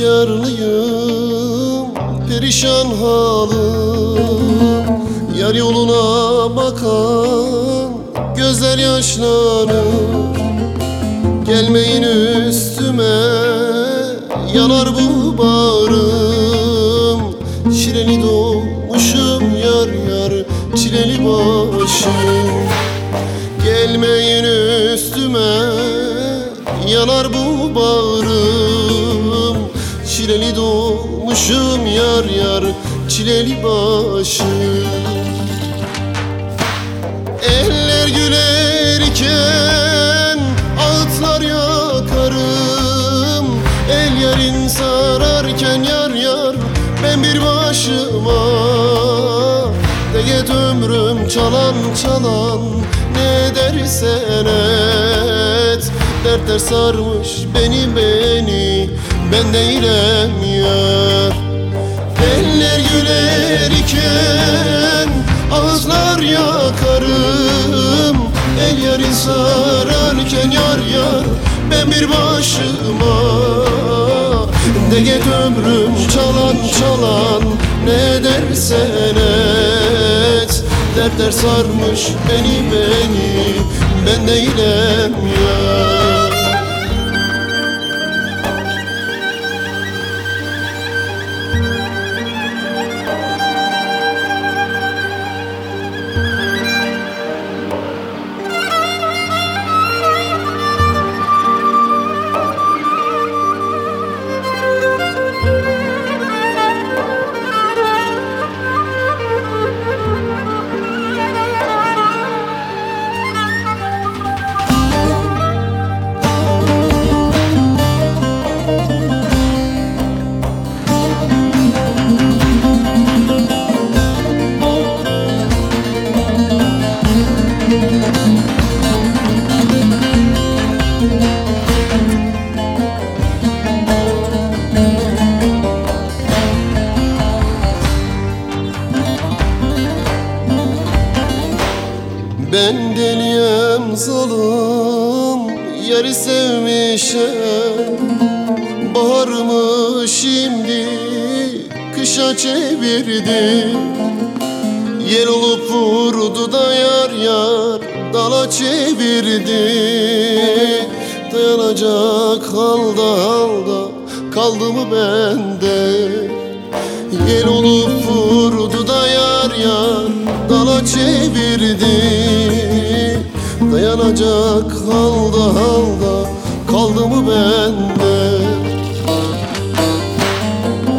efkarlıyım Perişan halim Yar yoluna bakan Gözler yaşlanır Gelmeyin üstüme Yanar bu bağrım. Çileli doğmuşum yar yar Çileli başım. Gelmeyin üstüme Yanar bu bağrım Doğmuşum yar yar Çileli başım Eller gülerken ağıtlar yakarım. El yarın sararken yar yar ben bir başıma. Deyet ömrüm çalan çalan ne dersen et Dertler sarmış beni beni ben değilim yar Eller gülerken ağızlar yakarım. El yarın sararken yar yar ben bir başıma. Deget ömrüm çalan çalan ne dersen et. Dertler sarmış beni beni ben değilim yar Ben deliyem zalim Yeri sevmişem Baharımı şimdi Kışa çevirdi. Yel olup vurdu da yar yar Dala çevirdi. Dayanacak halda halda Kaldı mı bende? Yel olup vurdu da yar yar Dala çevirdi. Dayanacak halda halda Kaldı mı bende?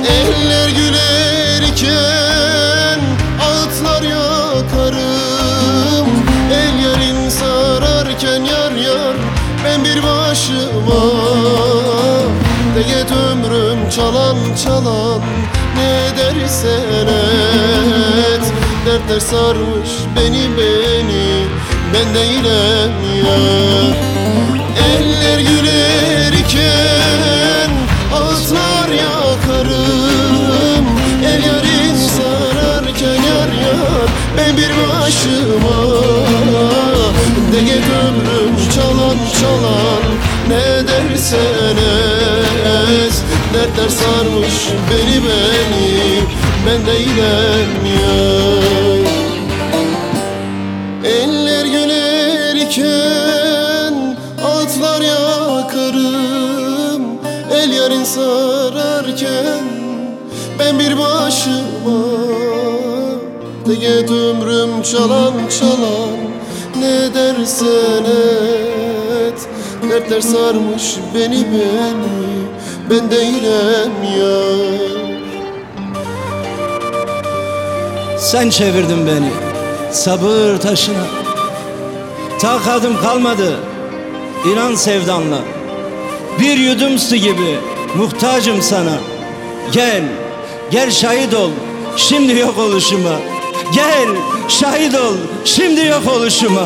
Eller gülerken Ağıtlar yakarım. El yarın sararken yar yar Ben bir başıma. Deyet ömrüm çalan çalan Ne dersen et Dertler sarmış beni beni Ben değilim yar Eller gülerken Ağızlar yakarım. El yarın sararken yar yar Ben bir başıma. Deyet ömrüm çalan çalan Ne dersen et Dertler sarmış beni beni Ben değilim yar gülerken Atlar yakarım El yarın sararken Ben bir başıma Deyet ömrüm çalan çalan Ne dersen et Dertler sarmış beni beni Ben değilim yar. Sen çevirdin beni sabır taşına Takadım kalmadı. İnan sevdanla. Bir yudum su gibi muhtacım sana. Gel, gel şahit ol şimdi yok oluşuma. Gel şahit ol şimdi yok oluşuma